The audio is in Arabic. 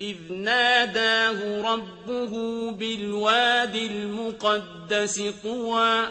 إِذْ نَادَاهُ رَبُّهُ بِالْوَادِ الْمُقَدَّسِ طُوًى